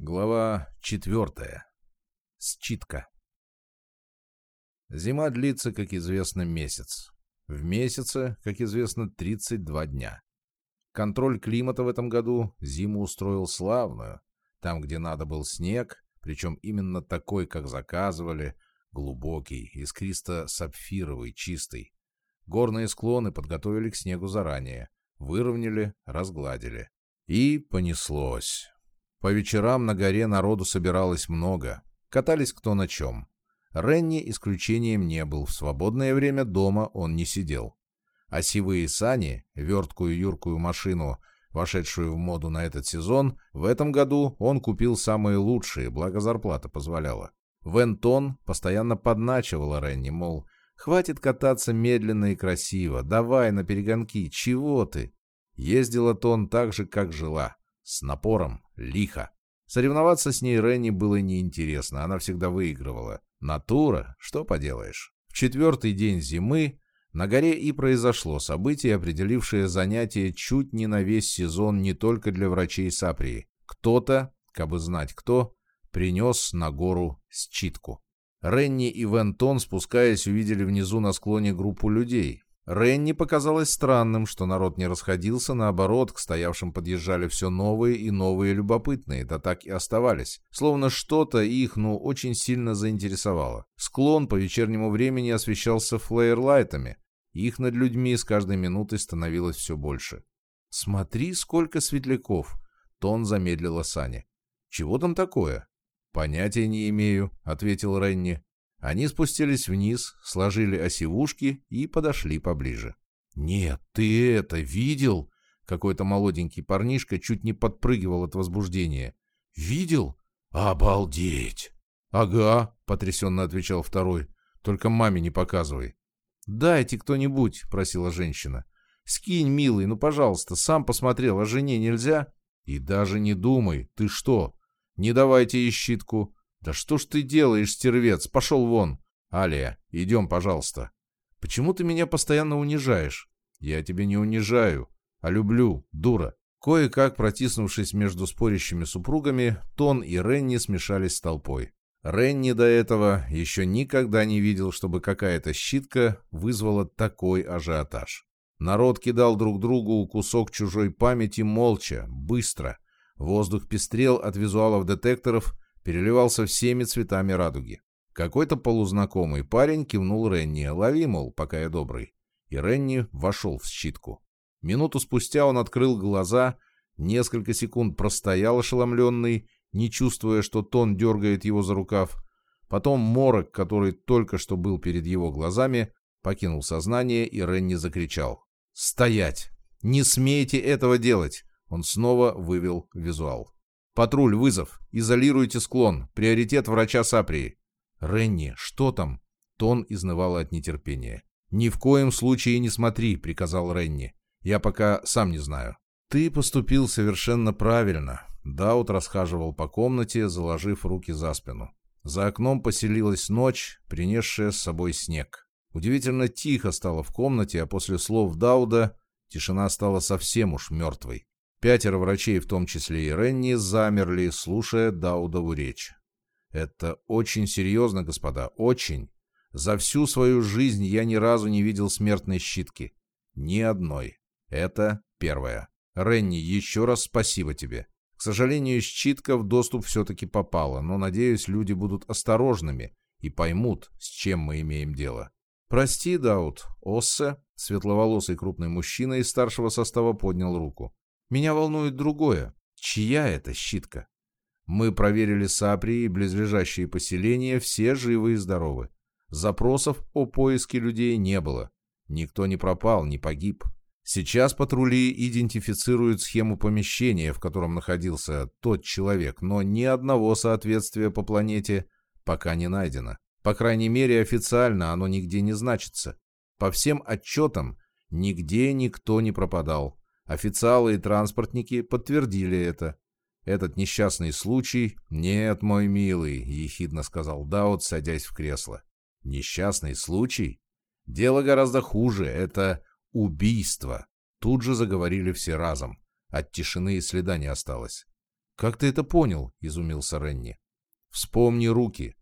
Глава четвертая. Считка. Зима длится, как известно, месяц. В месяце, как известно, 32 дня. Контроль климата в этом году зиму устроил славную. Там, где надо был снег, причем именно такой, как заказывали, глубокий, искристо-сапфировый, чистый. Горные склоны подготовили к снегу заранее, выровняли, разгладили. И понеслось. По вечерам на горе народу собиралось много. Катались кто на чем. Ренни исключением не был. В свободное время дома он не сидел. А сивые сани, верткую юркую машину, вошедшую в моду на этот сезон, в этом году он купил самые лучшие, благо зарплата позволяла. Вентон постоянно подначивала Ренни, мол, «Хватит кататься медленно и красиво, давай на перегонки, чего ты?» Ездила Тон так же, как жила, с напором, лихо. Соревноваться с ней Ренни было неинтересно, она всегда выигрывала. Натура, что поделаешь. В четвертый день зимы на горе и произошло событие, определившее занятие чуть не на весь сезон не только для врачей Саприи. Кто-то, кабы знать кто, принес на гору считку. Ренни и Вентон, спускаясь, увидели внизу на склоне группу людей. Ренни показалось странным, что народ не расходился, наоборот, к стоявшим подъезжали все новые и новые любопытные, да так и оставались. Словно что-то их, ну, очень сильно заинтересовало. Склон по вечернему времени освещался флеерлайтами. Их над людьми с каждой минутой становилось все больше. «Смотри, сколько светляков!» Тон замедлила Сани. «Чего там такое?» «Понятия не имею», — ответил Ренни. Они спустились вниз, сложили осевушки и подошли поближе. «Нет, ты это видел?» Какой-то молоденький парнишка чуть не подпрыгивал от возбуждения. «Видел? Обалдеть!» «Ага», — потрясенно отвечал второй. «Только маме не показывай». «Дайте кто-нибудь», — просила женщина. «Скинь, милый, ну, пожалуйста, сам посмотрел, а жене нельзя?» «И даже не думай, ты что? Не давайте ей щитку. «Да что ж ты делаешь, стервец? Пошел вон!» «Алия, идем, пожалуйста». «Почему ты меня постоянно унижаешь?» «Я тебя не унижаю, а люблю, дура». Кое-как, протиснувшись между спорящими супругами, Тон и Ренни смешались с толпой. Ренни до этого еще никогда не видел, чтобы какая-то щитка вызвала такой ажиотаж. Народ кидал друг другу кусок чужой памяти молча, быстро. Воздух пестрел от визуалов детекторов, переливался всеми цветами радуги. Какой-то полузнакомый парень кивнул Ренни, лови, мол, пока я добрый. И Ренни вошел в щитку. Минуту спустя он открыл глаза, несколько секунд простоял ошеломленный, не чувствуя, что Тон дергает его за рукав. Потом морок, который только что был перед его глазами, покинул сознание, и Ренни закричал. «Стоять! Не смейте этого делать!» Он снова вывел визуал. «Патруль, вызов! Изолируйте склон! Приоритет врача Саприи!» «Ренни, что там?» Тон изнывал от нетерпения. «Ни в коем случае не смотри», — приказал Ренни. «Я пока сам не знаю». «Ты поступил совершенно правильно». Даут расхаживал по комнате, заложив руки за спину. За окном поселилась ночь, принесшая с собой снег. Удивительно тихо стало в комнате, а после слов Дауда тишина стала совсем уж мертвой. Пятеро врачей, в том числе и Ренни, замерли, слушая Даудову речь. «Это очень серьезно, господа, очень. За всю свою жизнь я ни разу не видел смертной щитки. Ни одной. Это первое. Ренни, еще раз спасибо тебе. К сожалению, щитка в доступ все-таки попала, но, надеюсь, люди будут осторожными и поймут, с чем мы имеем дело. Прости, Дауд. Оссе, светловолосый крупный мужчина из старшего состава, поднял руку. Меня волнует другое. Чья это щитка? Мы проверили Сапри и близлежащие поселения, все живы и здоровы. Запросов о поиске людей не было. Никто не пропал, не погиб. Сейчас патрули идентифицируют схему помещения, в котором находился тот человек, но ни одного соответствия по планете пока не найдено. По крайней мере, официально оно нигде не значится. По всем отчетам, нигде никто не пропадал. Официалы и транспортники подтвердили это. Этот несчастный случай... «Нет, мой милый», — ехидно сказал Даут, садясь в кресло. «Несчастный случай? Дело гораздо хуже. Это убийство». Тут же заговорили все разом. От тишины и следа не осталось. «Как ты это понял?» — изумился Ренни. «Вспомни руки.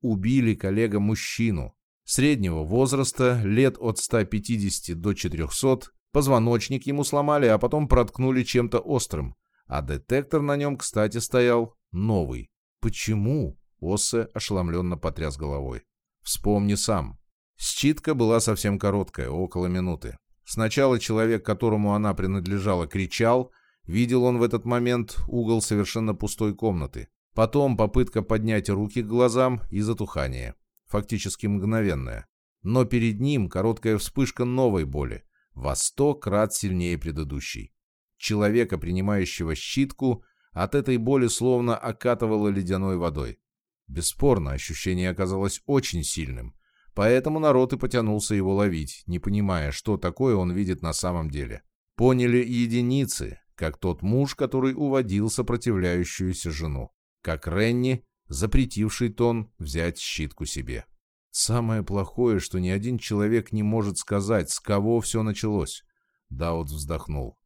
Убили коллега мужчину. Среднего возраста, лет от 150 до 400, позвоночник ему сломали, а потом проткнули чем-то острым. А детектор на нем, кстати, стоял новый. Почему?» Оссе ошеломленно потряс головой. «Вспомни сам. Считка была совсем короткая, около минуты. Сначала человек, которому она принадлежала, кричал, видел он в этот момент угол совершенно пустой комнаты. Потом попытка поднять руки к глазам и затухание. Фактически мгновенное. Но перед ним короткая вспышка новой боли, во сто крат сильнее предыдущей. Человека, принимающего щитку, от этой боли словно окатывало ледяной водой. Бесспорно, ощущение оказалось очень сильным, поэтому народ и потянулся его ловить, не понимая, что такое он видит на самом деле. Поняли единицы, как тот муж, который уводил сопротивляющуюся жену, как Ренни, запретивший Тон взять щитку себе. Самое плохое, что ни один человек не может сказать, с кого все началось. Даут вздохнул.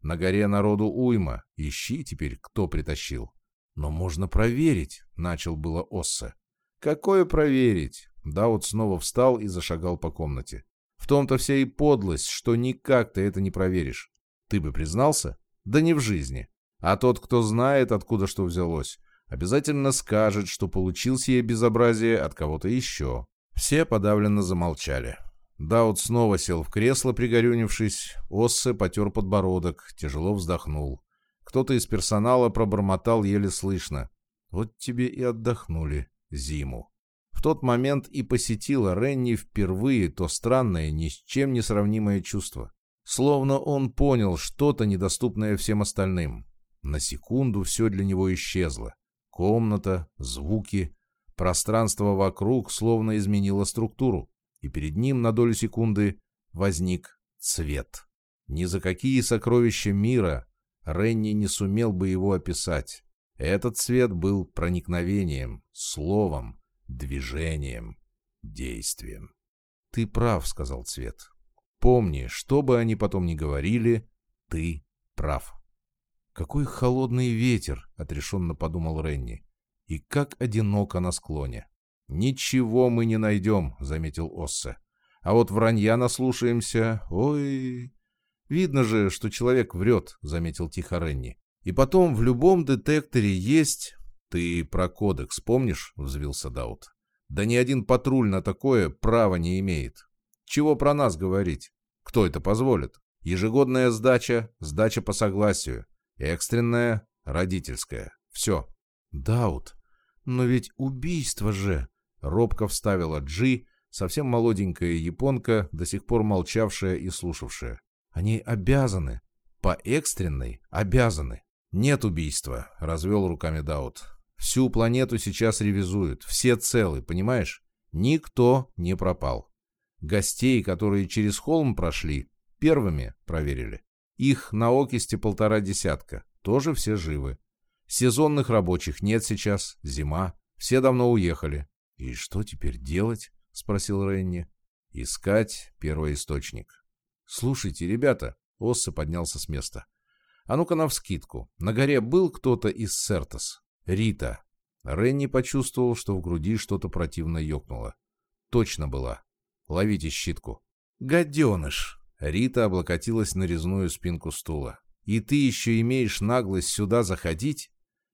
На горе народу уйма, ищи теперь, кто притащил. Но можно проверить, начал было Осса. Какое проверить? Даут снова встал и зашагал по комнате. В том-то вся и подлость, что никак ты это не проверишь. Ты бы признался? Да не в жизни. А тот, кто знает, откуда что взялось, обязательно скажет, что получил сие безобразие от кого-то еще. Все подавленно замолчали. Даут снова сел в кресло, пригорюнившись. Оссе потер подбородок, тяжело вздохнул. Кто-то из персонала пробормотал еле слышно. «Вот тебе и отдохнули зиму». В тот момент и посетила Ренни впервые то странное, ни с чем не сравнимое чувство. Словно он понял что-то, недоступное всем остальным. На секунду все для него исчезло. Комната, звуки, пространство вокруг словно изменило структуру, и перед ним на долю секунды возник цвет. Ни за какие сокровища мира Ренни не сумел бы его описать. Этот цвет был проникновением, словом, движением, действием. «Ты прав», — сказал цвет. «Помни, что бы они потом ни говорили, ты прав». «Какой холодный ветер!» — отрешенно подумал Ренни. «И как одиноко на склоне!» «Ничего мы не найдем», — заметил Оссе. «А вот вранья наслушаемся. Ой...» «Видно же, что человек врет», — заметил тихо Ренни. «И потом в любом детекторе есть...» «Ты про кодекс помнишь?» — взвился Даут. «Да ни один патруль на такое права не имеет. Чего про нас говорить? Кто это позволит? Ежегодная сдача, сдача по согласию. Экстренная, родительская. Все. Даут. Но ведь убийство же. Робко вставила Джи, совсем молоденькая японка, до сих пор молчавшая и слушавшая. Они обязаны. По экстренной обязаны. Нет убийства, развел руками Даут. Всю планету сейчас ревизуют. Все целы, понимаешь? Никто не пропал. Гостей, которые через холм прошли, первыми проверили. Их на Окисте полтора десятка. Тоже все живы. Сезонных рабочих нет сейчас, зима. Все давно уехали. «И что теперь делать?» — спросил Ренни. «Искать первоисточник». «Слушайте, ребята», — Осса поднялся с места. «А ну-ка навскидку. На горе был кто-то из Сертос?» «Рита». Ренни почувствовал, что в груди что-то противно ёкнуло. «Точно была. Ловите щитку». «Гаденыш!» Рита облокотилась на резную спинку стула. «И ты еще имеешь наглость сюда заходить?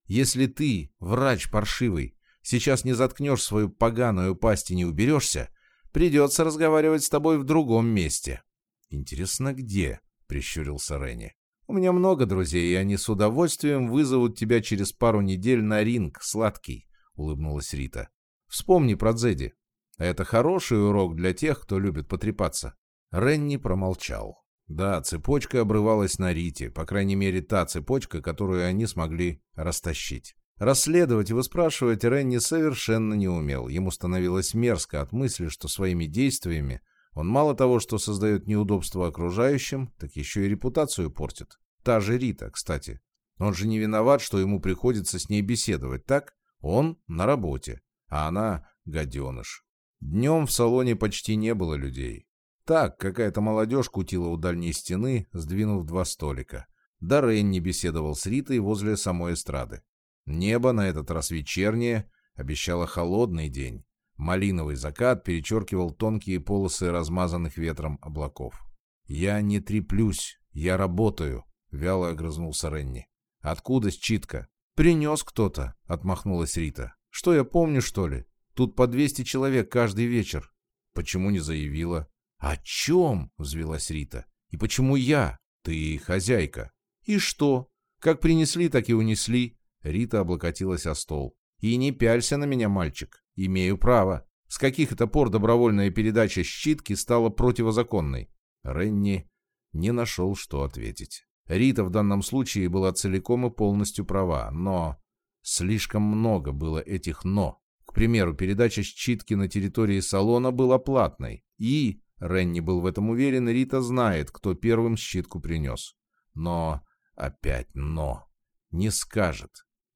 Если ты, врач паршивый, сейчас не заткнешь свою поганую пасть и не уберешься, придется разговаривать с тобой в другом месте». «Интересно, где?» — прищурился Ренни. «У меня много друзей, и они с удовольствием вызовут тебя через пару недель на ринг, сладкий», — улыбнулась Рита. «Вспомни про Дзеди. Это хороший урок для тех, кто любит потрепаться». Ренни промолчал. Да, цепочка обрывалась на Рите, по крайней мере, та цепочка, которую они смогли растащить. Расследовать и выспрашивать Ренни совершенно не умел. Ему становилось мерзко от мысли, что своими действиями он мало того, что создает неудобства окружающим, так еще и репутацию портит. Та же Рита, кстати. Он же не виноват, что ему приходится с ней беседовать, так? Он на работе, а она гаденыш. Днем в салоне почти не было людей. Так, какая-то молодежь кутила у дальней стены, сдвинув два столика. Да Ренни беседовал с Ритой возле самой эстрады. Небо на этот раз вечернее, обещало холодный день. Малиновый закат перечеркивал тонкие полосы размазанных ветром облаков. «Я не треплюсь, я работаю», — вяло огрызнулся Ренни. «Откуда считка?» «Принес кто-то», — отмахнулась Рита. «Что я помню, что ли? Тут по 200 человек каждый вечер». «Почему не заявила?» «О чем?» — взвелась Рита. «И почему я? Ты хозяйка». «И что? Как принесли, так и унесли». Рита облокотилась о стол. «И не пялься на меня, мальчик. Имею право. С каких это пор добровольная передача щитки стала противозаконной?» Ренни не нашел, что ответить. Рита в данном случае была целиком и полностью права, но... Слишком много было этих «но». К примеру, передача щитки на территории салона была платной. И, Ренни был в этом уверен, Рита знает, кто первым щитку принес. Но, опять «но». Не скажет.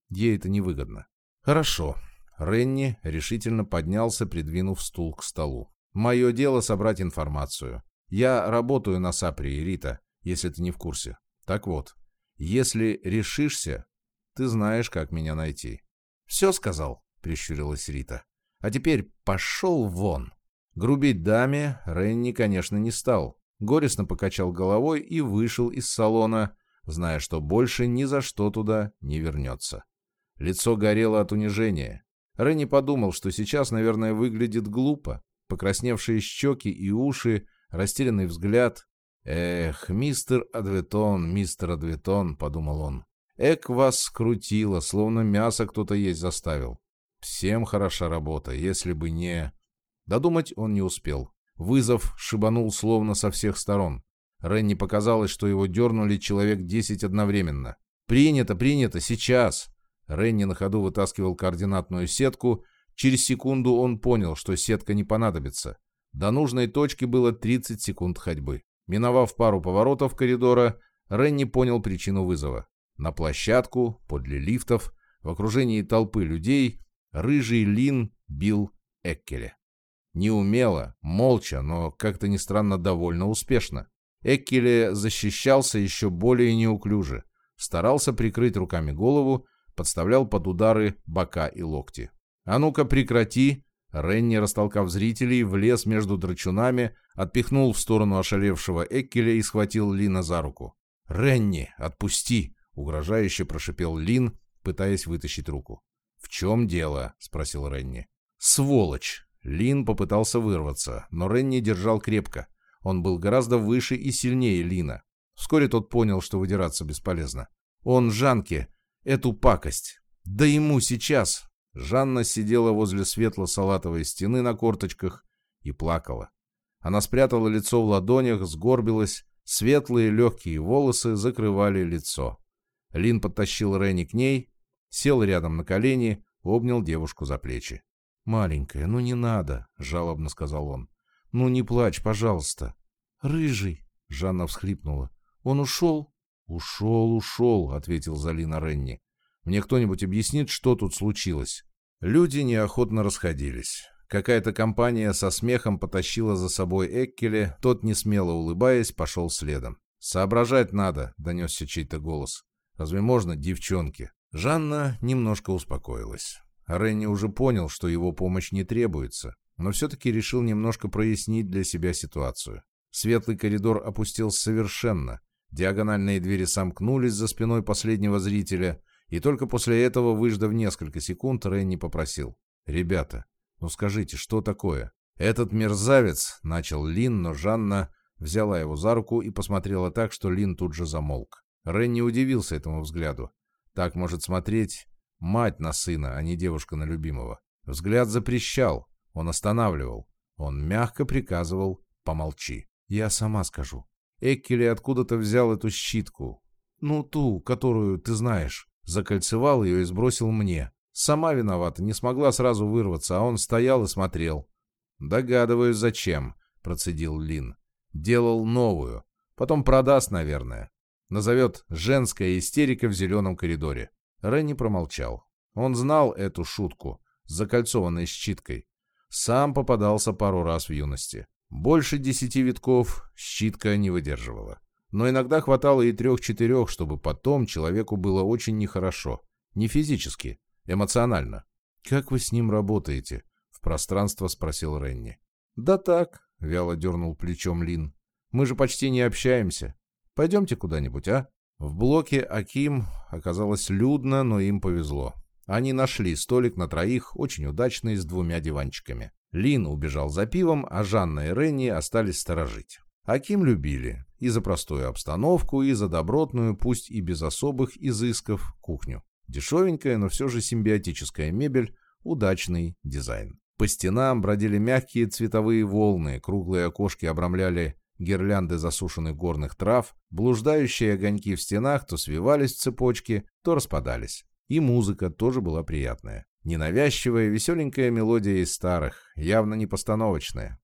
Ей это невыгодно. Хорошо. Ренни решительно поднялся, придвинув стул к столу. «Мое дело собрать информацию. Я работаю на Сапре, Рита, если ты не в курсе. Так вот, если решишься, ты знаешь, как меня найти». «Все сказал», — прищурилась Рита. «А теперь пошел вон». Грубить даме Ренни, конечно, не стал. Горестно покачал головой и вышел из салона, зная, что больше ни за что туда не вернется. Лицо горело от унижения. Ренни подумал, что сейчас, наверное, выглядит глупо. Покрасневшие щеки и уши, растерянный взгляд. «Эх, мистер Адветон, мистер Адветон», — подумал он. «Эк вас скрутило, словно мясо кто-то есть заставил. Всем хороша работа, если бы не...» Додумать он не успел. Вызов шибанул словно со всех сторон. Ренни показалось, что его дернули человек десять одновременно. «Принято, принято, сейчас!» Ренни на ходу вытаскивал координатную сетку. Через секунду он понял, что сетка не понадобится. До нужной точки было 30 секунд ходьбы. Миновав пару поворотов коридора, Ренни понял причину вызова. На площадку, подле лифтов, в окружении толпы людей, рыжий Лин бил Эккеля. Неумело, молча, но как-то не странно довольно успешно. Эккеле защищался еще более неуклюже. Старался прикрыть руками голову, подставлял под удары бока и локти. «А ну-ка прекрати!» Ренни, растолкав зрителей, влез между драчунами, отпихнул в сторону ошалевшего Эккеля и схватил Лина за руку. «Ренни, отпусти!» — угрожающе прошипел Лин, пытаясь вытащить руку. «В чем дело?» — спросил Ренни. «Сволочь!» Лин попытался вырваться, но Ренни держал крепко. Он был гораздо выше и сильнее Лина. Вскоре тот понял, что выдираться бесполезно. Он Жанке эту пакость. Да ему сейчас. Жанна сидела возле светло-салатовой стены на корточках и плакала. Она спрятала лицо в ладонях, сгорбилась, светлые легкие волосы закрывали лицо. Лин подтащил Ренни к ней, сел рядом на колени, обнял девушку за плечи. «Маленькая, ну не надо», — жалобно сказал он. «Ну не плачь, пожалуйста». «Рыжий», — Жанна всхлипнула. «Он ушел?» «Ушел, ушел», — ответил Залина Ренни. «Мне кто-нибудь объяснит, что тут случилось?» Люди неохотно расходились. Какая-то компания со смехом потащила за собой Эккеле, тот, не смело улыбаясь, пошел следом. «Соображать надо», — донесся чей-то голос. «Разве можно, девчонки?» Жанна немножко успокоилась. Ренни уже понял, что его помощь не требуется, но все-таки решил немножко прояснить для себя ситуацию. Светлый коридор опустился совершенно, Диагональные двери сомкнулись за спиной последнего зрителя, и только после этого, выждав несколько секунд, Ренни попросил. «Ребята, ну скажите, что такое?» «Этот мерзавец», — начал Лин, но Жанна взяла его за руку и посмотрела так, что Лин тут же замолк. Ренни удивился этому взгляду. Так может смотреть мать на сына, а не девушка на любимого. Взгляд запрещал, он останавливал. Он мягко приказывал «помолчи». «Я сама скажу», Эккели откуда-то взял эту щитку. Ну, ту, которую ты знаешь. Закольцевал ее и сбросил мне. Сама виновата, не смогла сразу вырваться, а он стоял и смотрел. «Догадываюсь, зачем», — процедил Лин. «Делал новую. Потом продаст, наверное. Назовет «женская истерика в зеленом коридоре». Ренни промолчал. Он знал эту шутку, закольцованной щиткой. Сам попадался пару раз в юности. Больше десяти витков щитка не выдерживала. Но иногда хватало и трех-четырех, чтобы потом человеку было очень нехорошо. Не физически, эмоционально. «Как вы с ним работаете?» — в пространство спросил Ренни. «Да так», — вяло дернул плечом Лин. «Мы же почти не общаемся. Пойдемте куда-нибудь, а?» В блоке Аким оказалось людно, но им повезло. Они нашли столик на троих, очень удачный, с двумя диванчиками. Лин убежал за пивом, а Жанна и Ренни остались сторожить. Аким любили и за простую обстановку, и за добротную, пусть и без особых изысков, кухню. Дешевенькая, но все же симбиотическая мебель, удачный дизайн. По стенам бродили мягкие цветовые волны, круглые окошки обрамляли гирлянды засушенных горных трав, блуждающие огоньки в стенах то свивались в цепочки, то распадались. И музыка тоже была приятная. Ненавязчивая, веселенькая мелодия из старых, явно не постановочная.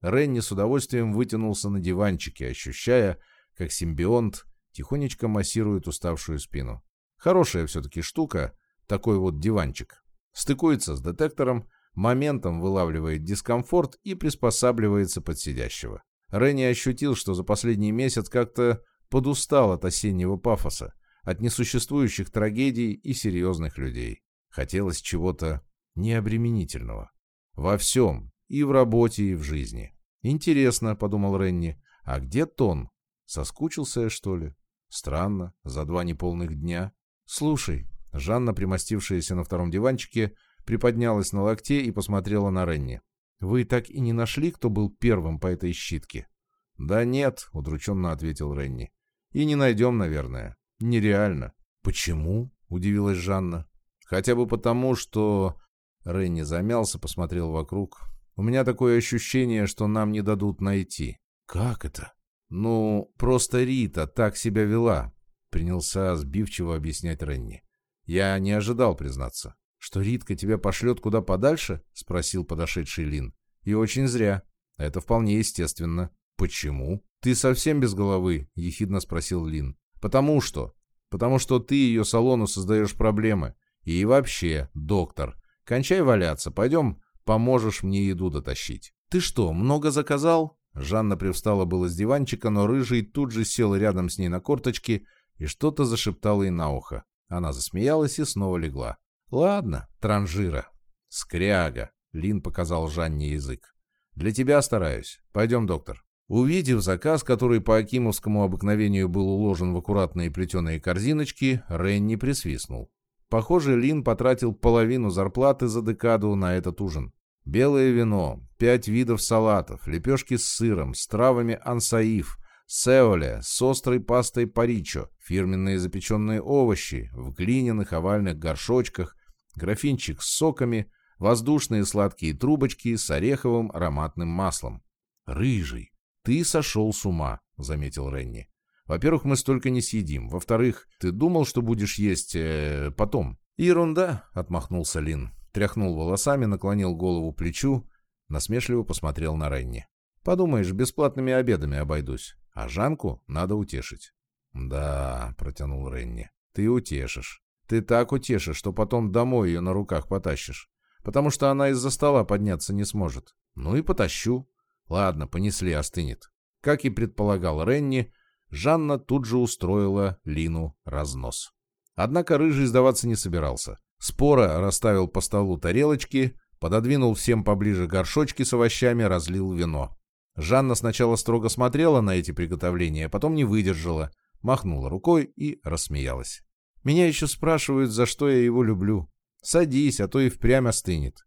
Ренни с удовольствием вытянулся на диванчике, ощущая, как симбионт тихонечко массирует уставшую спину. Хорошая все-таки штука, такой вот диванчик. Стыкуется с детектором, моментом вылавливает дискомфорт и приспосабливается под сидящего. Ренни ощутил, что за последний месяц как-то подустал от осеннего пафоса, от несуществующих трагедий и серьезных людей. Хотелось чего-то необременительного. Во всем, и в работе, и в жизни. «Интересно», — подумал Ренни, — «а где Тон? Соскучился я, что ли? Странно, за два неполных дня. Слушай, Жанна, примостившаяся на втором диванчике, приподнялась на локте и посмотрела на Ренни. «Вы так и не нашли, кто был первым по этой щитке?» «Да нет», — удрученно ответил Ренни. «И не найдем, наверное. Нереально». «Почему?» — удивилась Жанна. «Хотя бы потому, что...» Ренни замялся, посмотрел вокруг. «У меня такое ощущение, что нам не дадут найти». «Как это?» «Ну, просто Рита так себя вела», — принялся сбивчиво объяснять Ренни. «Я не ожидал, признаться». «Что Ритка тебя пошлет куда подальше?» — спросил подошедший Лин. «И очень зря. Это вполне естественно». «Почему?» «Ты совсем без головы?» — ехидно спросил Лин. «Потому что. Потому что ты ее салону создаешь проблемы. И вообще, доктор, кончай валяться, пойдем, поможешь мне еду дотащить». «Ты что, много заказал?» Жанна привстала было с диванчика, но Рыжий тут же сел рядом с ней на корточки и что-то зашептал ей на ухо. Она засмеялась и снова легла. «Ладно, транжира. Скряга», — Лин показал Жанне язык. «Для тебя стараюсь. Пойдем, доктор». Увидев заказ, который по акимовскому обыкновению был уложен в аккуратные плетеные корзиночки, Ренни присвистнул. Похоже, Лин потратил половину зарплаты за декаду на этот ужин. Белое вино, пять видов салатов, лепешки с сыром, с травами ансаиф, сеоле, с острой пастой паричо, фирменные запеченные овощи в глиняных овальных горшочках, графинчик с соками, воздушные сладкие трубочки с ореховым ароматным маслом. «Рыжий, ты сошел с ума», — заметил Ренни. «Во-первых, мы столько не съедим. Во-вторых, ты думал, что будешь есть э, потом?» «Ерунда», — отмахнулся Лин. Тряхнул волосами, наклонил голову плечу, насмешливо посмотрел на Ренни. «Подумаешь, бесплатными обедами обойдусь, а Жанку надо утешить». «Да», — протянул Ренни, — «ты утешишь. Ты так утешишь, что потом домой ее на руках потащишь, потому что она из-за стола подняться не сможет. Ну и потащу. Ладно, понесли, остынет. Как и предполагал Ренни, Жанна тут же устроила Лину разнос. Однако Рыжий сдаваться не собирался. Спора расставил по столу тарелочки, пододвинул всем поближе горшочки с овощами, разлил вино. Жанна сначала строго смотрела на эти приготовления, а потом не выдержала, махнула рукой и рассмеялась. Меня еще спрашивают, за что я его люблю. Садись, а то и впрямь остынет.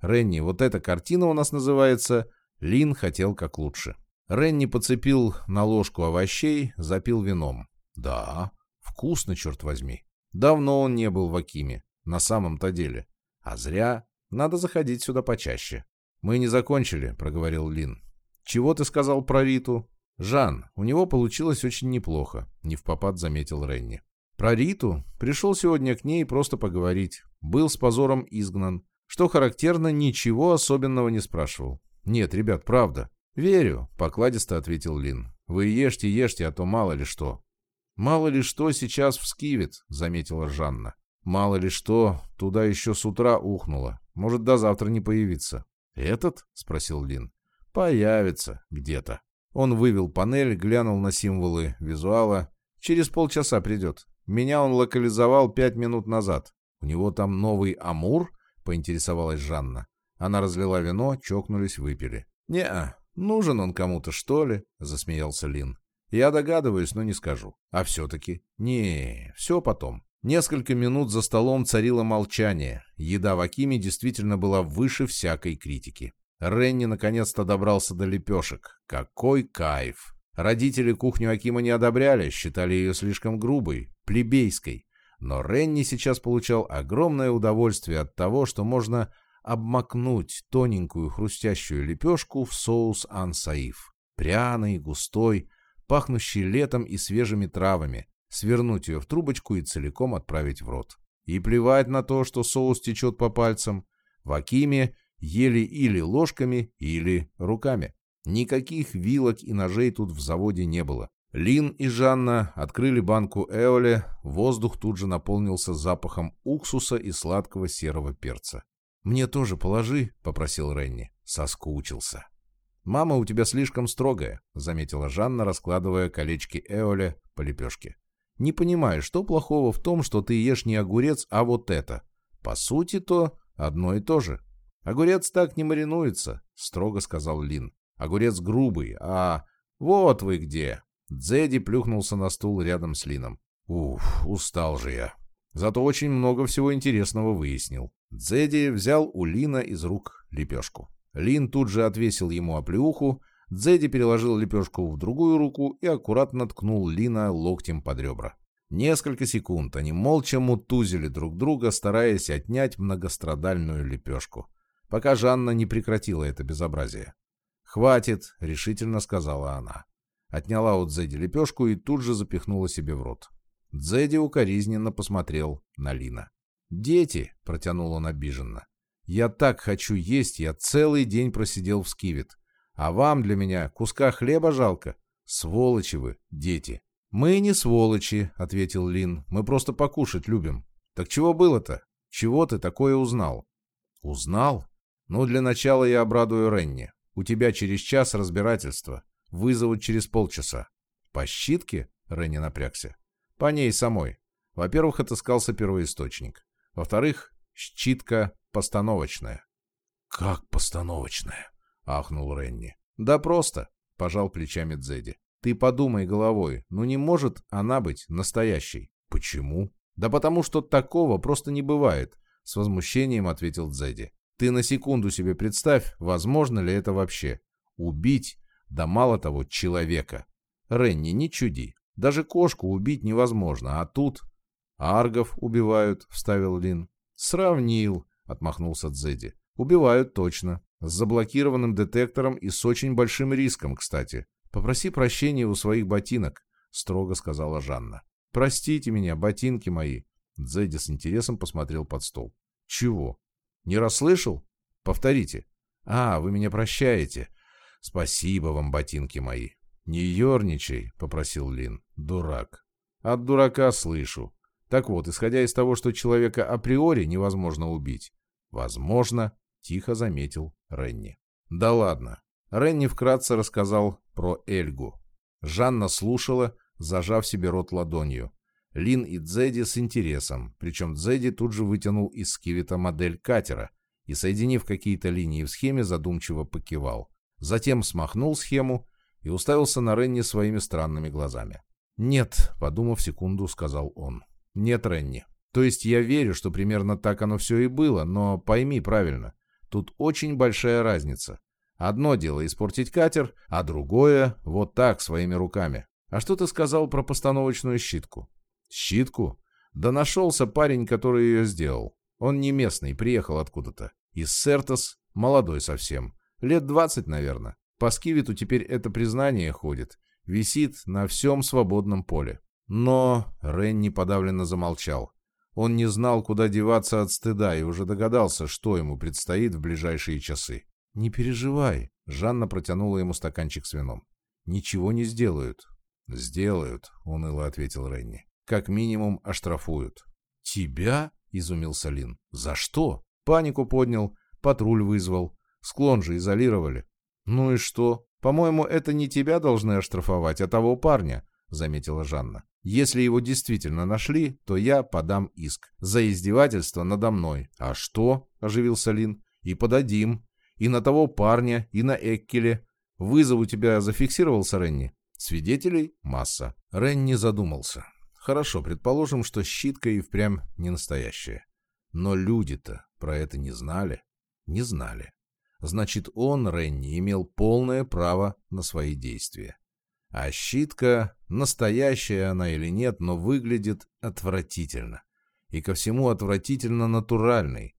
Ренни, вот эта картина у нас называется «Лин хотел как лучше». Ренни подцепил на ложку овощей, запил вином. Да, вкусно, черт возьми. Давно он не был в Акиме, на самом-то деле. А зря, надо заходить сюда почаще. «Мы не закончили», — проговорил Лин. «Чего ты сказал про Риту?» «Жан, у него получилось очень неплохо», — не в попад заметил Ренни. Про Риту пришел сегодня к ней просто поговорить. Был с позором изгнан. Что характерно, ничего особенного не спрашивал. «Нет, ребят, правда». «Верю», — покладисто ответил Лин. «Вы ешьте, ешьте, а то мало ли что». «Мало ли что сейчас вскивет», — заметила Жанна. «Мало ли что, туда еще с утра ухнуло. Может, до завтра не появится». «Этот?» — спросил Лин. «Появится где-то». Он вывел панель, глянул на символы визуала. «Через полчаса придет. Меня он локализовал пять минут назад. У него там новый Амур?» — поинтересовалась Жанна. Она разлила вино, чокнулись, выпили. «Не-а, нужен он кому-то, что ли?» — засмеялся Лин. «Я догадываюсь, но не скажу. А все-таки?» «Не, все потом». Несколько минут за столом царило молчание. Еда в Акиме действительно была выше всякой критики. Ренни наконец-то добрался до лепешек. Какой кайф! Родители кухню Акима не одобряли, считали ее слишком грубой, плебейской. Но Ренни сейчас получал огромное удовольствие от того, что можно обмакнуть тоненькую хрустящую лепешку в соус ансаиф. Пряный, густой, пахнущий летом и свежими травами, свернуть ее в трубочку и целиком отправить в рот. И плевать на то, что соус течет по пальцам. В Акиме ели или ложками, или руками. Никаких вилок и ножей тут в заводе не было. Лин и Жанна открыли банку Эоле, воздух тут же наполнился запахом уксуса и сладкого серого перца. «Мне тоже положи», — попросил Ренни. Соскучился. «Мама у тебя слишком строгая», — заметила Жанна, раскладывая колечки Эоле по лепешке. «Не понимаю, что плохого в том, что ты ешь не огурец, а вот это? По сути, то одно и то же». «Огурец так не маринуется», — строго сказал Лин. «Огурец грубый, а... Вот вы где!» Дзеди плюхнулся на стул рядом с Лином. «Уф, устал же я. Зато очень много всего интересного выяснил». Дзеди взял у Лина из рук лепешку. Лин тут же отвесил ему оплеуху, Дзеди переложил лепешку в другую руку и аккуратно ткнул Лина локтем под ребра. Несколько секунд они молча мутузили друг друга, стараясь отнять многострадальную лепешку, пока Жанна не прекратила это безобразие. «Хватит», — решительно сказала она. Отняла у Дзеди лепешку и тут же запихнула себе в рот. Дзеди укоризненно посмотрел на Лина. «Дети», — протянул он обиженно, — «я так хочу есть, я целый день просидел в скивет. А вам для меня куска хлеба жалко? Сволочи вы, дети». «Мы не сволочи», — ответил Лин, — «мы просто покушать любим». «Так чего было-то? Чего ты такое узнал?» «Узнал? Ну, для начала я обрадую Ренни. У тебя через час разбирательство. Вызовут через полчаса». «По щитке?» — Ренни напрягся. «По ней самой. Во-первых, отыскался первоисточник. Во-вторых, щитка постановочная. «Как постановочная?» — ахнул Ренни. «Да просто», — пожал плечами Дзеди. «Ты подумай головой, ну не может она быть настоящей». «Почему?» «Да потому что такого просто не бывает», — с возмущением ответил Дзеди. «Ты на секунду себе представь, возможно ли это вообще. Убить, да мало того, человека. Ренни, не чуди. Даже кошку убить невозможно, а тут «Аргов убивают», — вставил Лин. «Сравнил», — отмахнулся Дзеди. «Убивают точно. С заблокированным детектором и с очень большим риском, кстати. Попроси прощения у своих ботинок», — строго сказала Жанна. «Простите меня, ботинки мои». Дзеди с интересом посмотрел под стол. «Чего? Не расслышал? Повторите». «А, вы меня прощаете. Спасибо вам, ботинки мои». «Не ерничай», — попросил Лин. «Дурак». «От дурака слышу. Так вот, исходя из того, что человека априори невозможно убить, возможно, тихо заметил Ренни. Да ладно. Ренни вкратце рассказал про Эльгу. Жанна слушала, зажав себе рот ладонью. Лин и Дзеди с интересом, причем Дзеди тут же вытянул из скивита модель катера и, соединив какие-то линии в схеме, задумчиво покивал. Затем смахнул схему и уставился на Ренни своими странными глазами. «Нет», — подумав секунду, сказал он. Нет, Ренни. То есть я верю, что примерно так оно все и было, но пойми правильно. Тут очень большая разница. Одно дело испортить катер, а другое — вот так, своими руками. А что ты сказал про постановочную щитку? Щитку? Да нашелся парень, который ее сделал. Он не местный, приехал откуда-то. Из Сертос, молодой совсем. Лет двадцать, наверное. По скивиту теперь это признание ходит. Висит на всем свободном поле. Но Ренни подавленно замолчал. Он не знал, куда деваться от стыда и уже догадался, что ему предстоит в ближайшие часы. «Не переживай», — Жанна протянула ему стаканчик с вином. «Ничего не сделают». «Сделают», — уныло ответил Ренни. «Как минимум оштрафуют». «Тебя?» — изумился Лин. «За что?» «Панику поднял, патруль вызвал. Склон же изолировали». «Ну и что?» «По-моему, это не тебя должны оштрафовать, а того парня», — заметила Жанна. «Если его действительно нашли, то я подам иск. За издевательство надо мной». «А что?» — оживился Лин. «И подадим. И на того парня, и на Эккеле. Вызов у тебя зафиксировался, Ренни?» «Свидетелей масса». Ренни задумался. «Хорошо, предположим, что щитка и впрямь не настоящая. Но люди-то про это не знали. Не знали. Значит, он, Ренни, имел полное право на свои действия. А щитка, настоящая она или нет, но выглядит отвратительно. И ко всему отвратительно натуральный.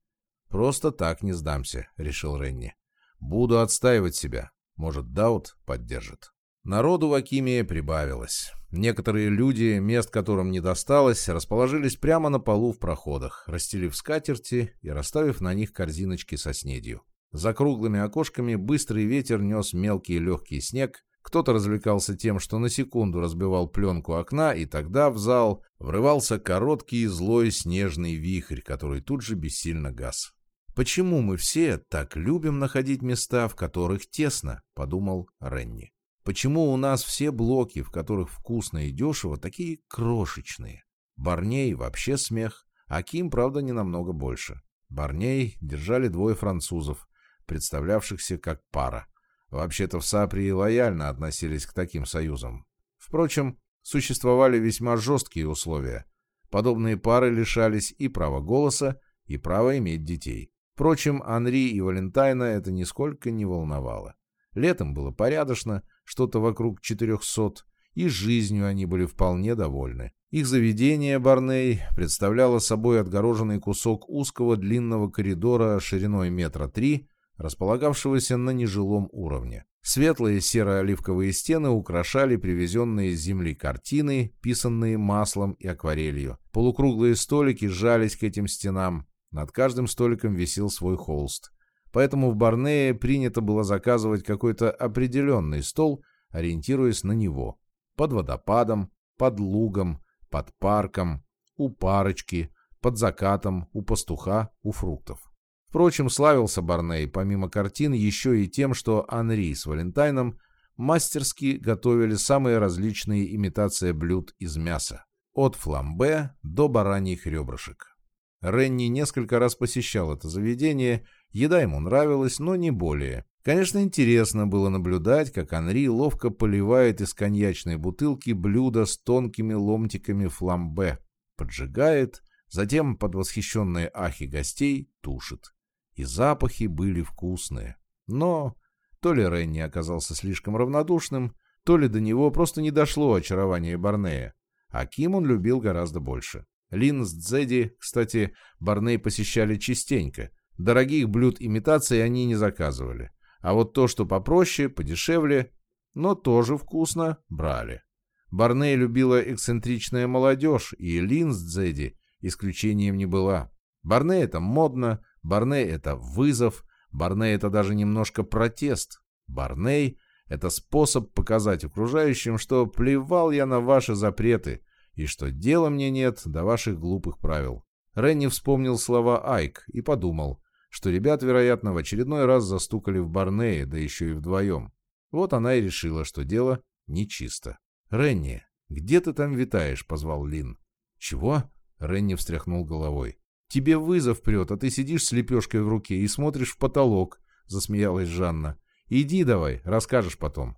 Просто так не сдамся, решил Ренни. Буду отстаивать себя. Может, Даут поддержит. Народу в Акимии прибавилось. Некоторые люди, мест которым не досталось, расположились прямо на полу в проходах, расстелив скатерти и расставив на них корзиночки со снедью. За круглыми окошками быстрый ветер нес мелкий легкий снег, кто-то развлекался тем, что на секунду разбивал пленку окна, и тогда в зал врывался короткий злой снежный вихрь, который тут же бессильно гас. «Почему мы все так любим находить места, в которых тесно?» — подумал Ренни. «Почему у нас все блоки, в которых вкусно и дешево, такие крошечные? Барней вообще смех, а Ким, правда, не намного больше. Барней держали двое французов, представлявшихся как пара. Вообще-то в Саприи лояльно относились к таким союзам. Впрочем, существовали весьма жесткие условия. Подобные пары лишались и права голоса, и права иметь детей. Впрочем, Анри и Валентайна это нисколько не волновало. Летом было порядочно, что-то вокруг 400, и жизнью они были вполне довольны. Их заведение Барней представляло собой отгороженный кусок узкого длинного коридора шириной метра три, располагавшегося на нежилом уровне. Светлые серо-оливковые стены украшали привезенные с земли картины, писанные маслом и акварелью. Полукруглые столики сжались к этим стенам. Над каждым столиком висел свой холст. Поэтому в Барнее принято было заказывать какой-то определенный стол, ориентируясь на него. Под водопадом, под лугом, под парком, у парочки, под закатом, у пастуха, у фруктов. Впрочем, славился Барней, помимо картин, еще и тем, что Анри с Валентайном мастерски готовили самые различные имитации блюд из мяса, от фламбе до бараньих ребрышек. Ренни несколько раз посещал это заведение, еда ему нравилась, но не более. Конечно, интересно было наблюдать, как Анри ловко поливает из коньячной бутылки блюдо с тонкими ломтиками фламбе, поджигает, затем под восхищенные ахи гостей тушит и запахи были вкусные. Но то ли Ренни оказался слишком равнодушным, то ли до него просто не дошло очарование Барнея. А Ким он любил гораздо больше. Лин с Дзеди, кстати, Барней посещали частенько. Дорогих блюд имитации они не заказывали. А вот то, что попроще, подешевле, но тоже вкусно, брали. Барней любила эксцентричная молодежь, и Лин с Дзеди исключением не была. Барней это модно, Барней — это вызов, Барней — это даже немножко протест. Барней — это способ показать окружающим, что плевал я на ваши запреты, и что дела мне нет до ваших глупых правил. Ренни вспомнил слова Айк и подумал, что ребят, вероятно, в очередной раз застукали в Барнее, да еще и вдвоем. Вот она и решила, что дело нечисто. «Ренни, где ты там витаешь?» — позвал Лин. «Чего?» — Ренни встряхнул головой. Тебе вызов прет, а ты сидишь с лепешкой в руке и смотришь в потолок», — засмеялась Жанна. «Иди давай, расскажешь потом».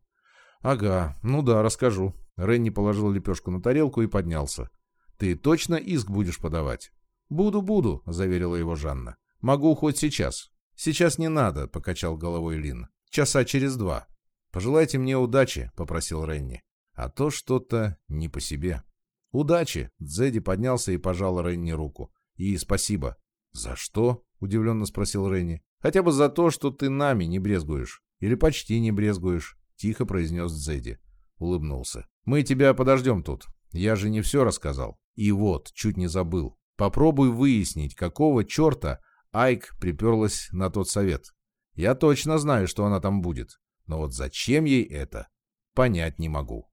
«Ага, ну да, расскажу». Ренни положил лепешку на тарелку и поднялся. «Ты точно иск будешь подавать?» «Буду, буду», — заверила его Жанна. «Могу хоть сейчас». «Сейчас не надо», — покачал головой Лин. «Часа через два». «Пожелайте мне удачи», — попросил Ренни. «А то что-то не по себе». «Удачи!» — Дзеди поднялся и пожал Ренни руку. И спасибо. За что? Удивленно спросил Ренни. Хотя бы за то, что ты нами не брезгуешь. Или почти не брезгуешь. Тихо произнес Дзеди. Улыбнулся. Мы тебя подождем тут. Я же не все рассказал. И вот, чуть не забыл. Попробуй выяснить, какого черта Айк приперлась на тот совет. Я точно знаю, что она там будет. Но вот зачем ей это, понять не могу.